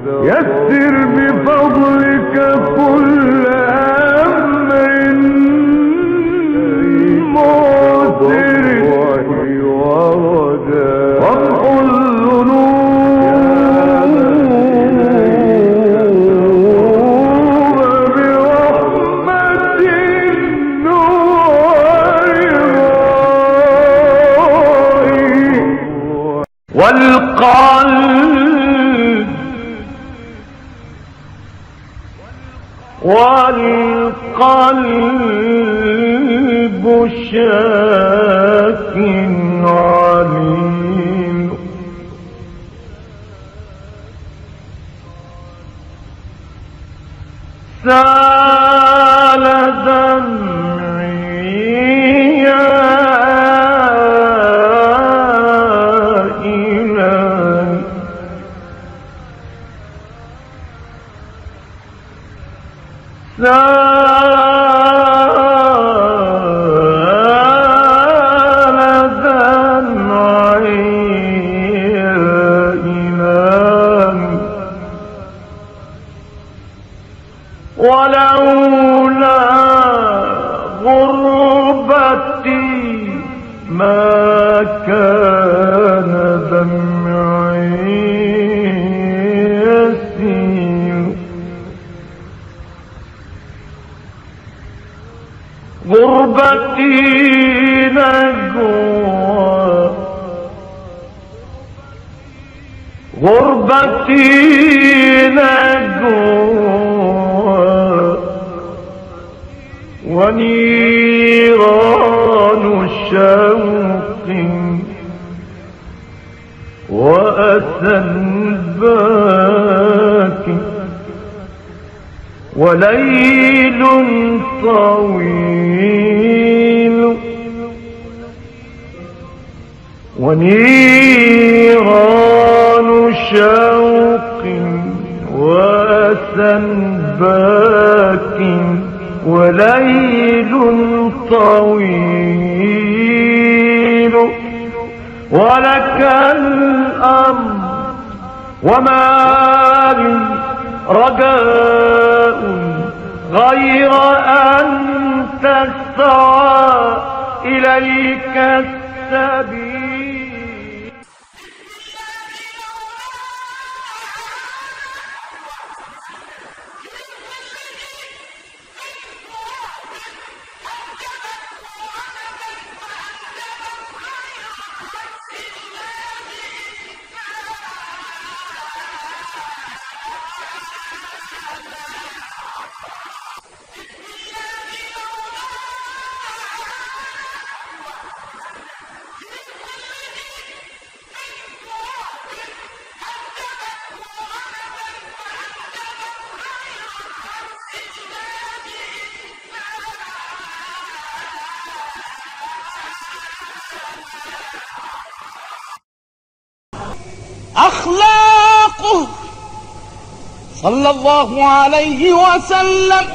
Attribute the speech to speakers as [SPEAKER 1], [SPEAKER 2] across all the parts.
[SPEAKER 1] يسر بفضلك كل أمر معسر وامحو الذنوب برحمة النور والقلب والقلب شاك عليم. سأل دمعي غربتي نجوى. غربتي نجوى. ونيران شوق وأسى باكٍ وليل طويل ونيران شوق وأسى باك وليل طويل ولك الأمر وما لي رجاء غير أن تسعى إليك السبيل.
[SPEAKER 2] صلى الله عليه وسلم.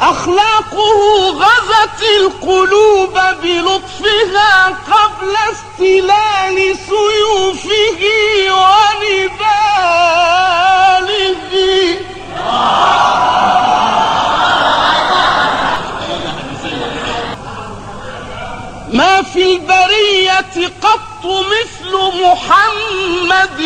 [SPEAKER 2] أخلاقه غزت القلوب بلطفها قبل استلال سيوفه ونباله. ما في البرية قط مثل محمد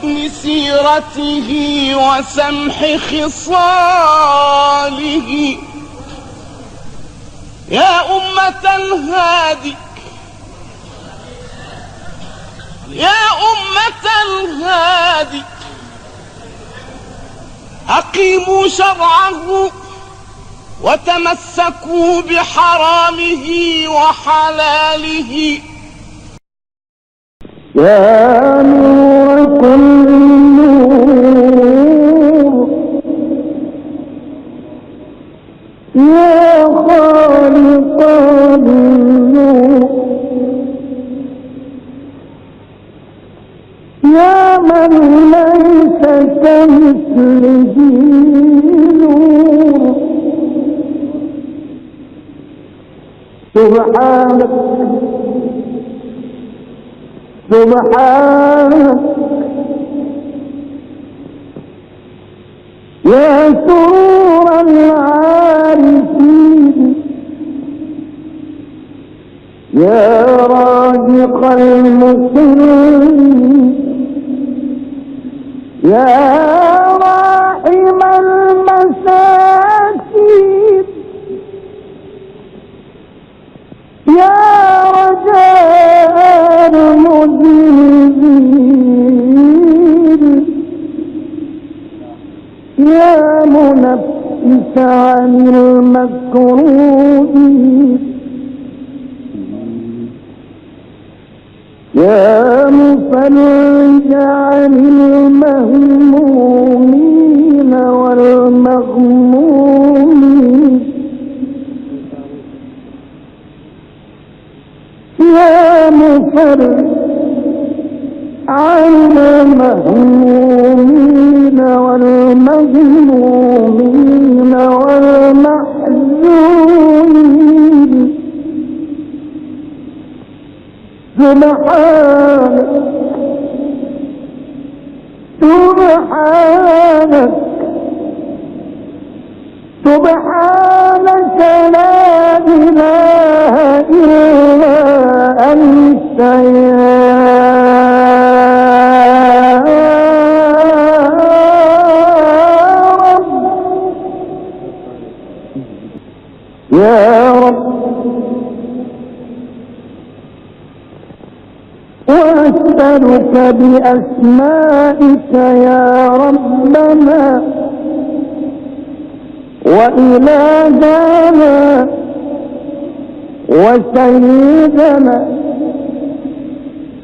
[SPEAKER 2] حسن سيرته وسمح خصاله. يا أمة الهادي. يا أمة الهادي. أقيموا شرعه وتمسكوا بحرامه وحلاله.
[SPEAKER 3] يا نور كل نور يا خالق النور. يا من ليس كمثله نور. سبحانك. سبحانك. يا سرور العارفين. يا رازق المسلمين يا المكروهين يا مفرج عن المهمومين والمغمومين. يا مفرج عن المهمومين والمغمومين. سبحانك سبحانك. سبحانك لا إله إلا أنت. يا وأسألك بأسمائك يا ربنا وإلهنا وسيدنا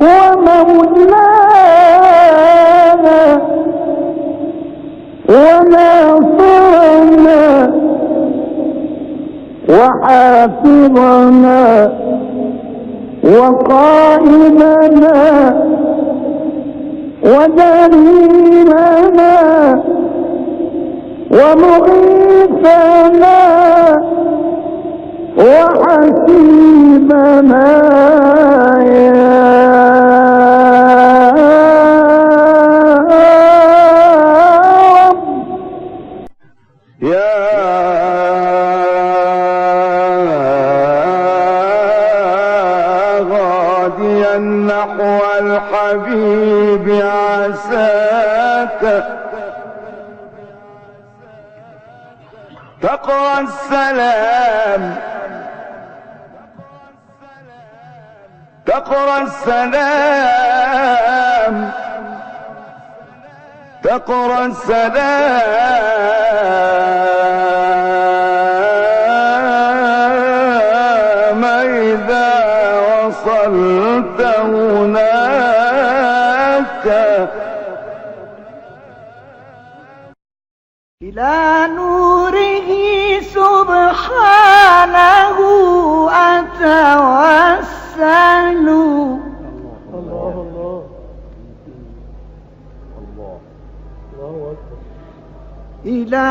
[SPEAKER 3] ومولانا وناصرنا وحافظنا وقائمنا ودليلنا ومغيثنا وحسيبنا
[SPEAKER 4] عساك تقرأ السلام. تقرأ السلام. تقرأ السلام. إذا وصلت هناك.
[SPEAKER 5] إلى نوره سبحانه أتوسل. إلى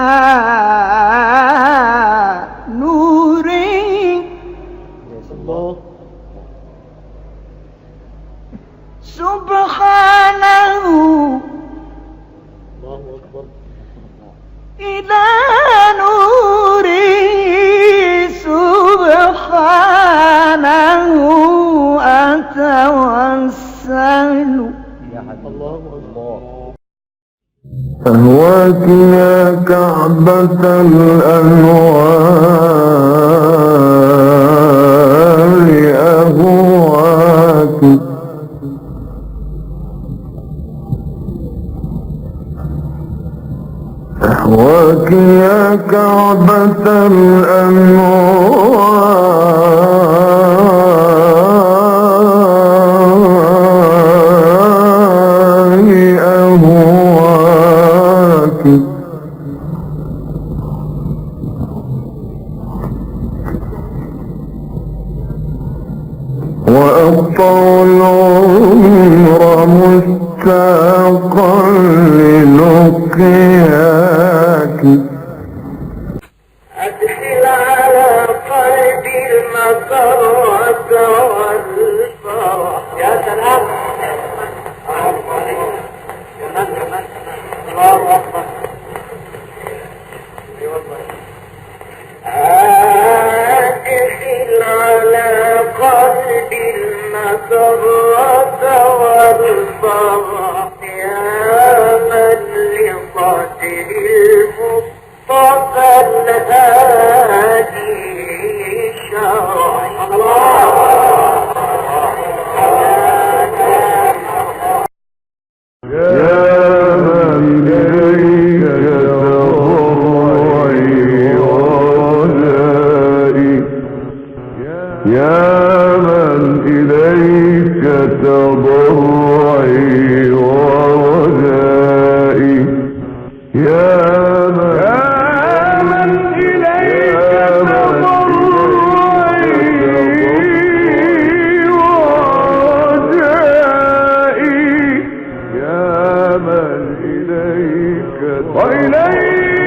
[SPEAKER 3] أهواك يا كعبة الأنوار أهواك أهواك يا كعبة الأنوار
[SPEAKER 1] لقياك
[SPEAKER 6] أدخل على قلبي المطر والفرح. يا سلام. الله أكبر أدخل على قلبي المطر والفرح.
[SPEAKER 1] وإليه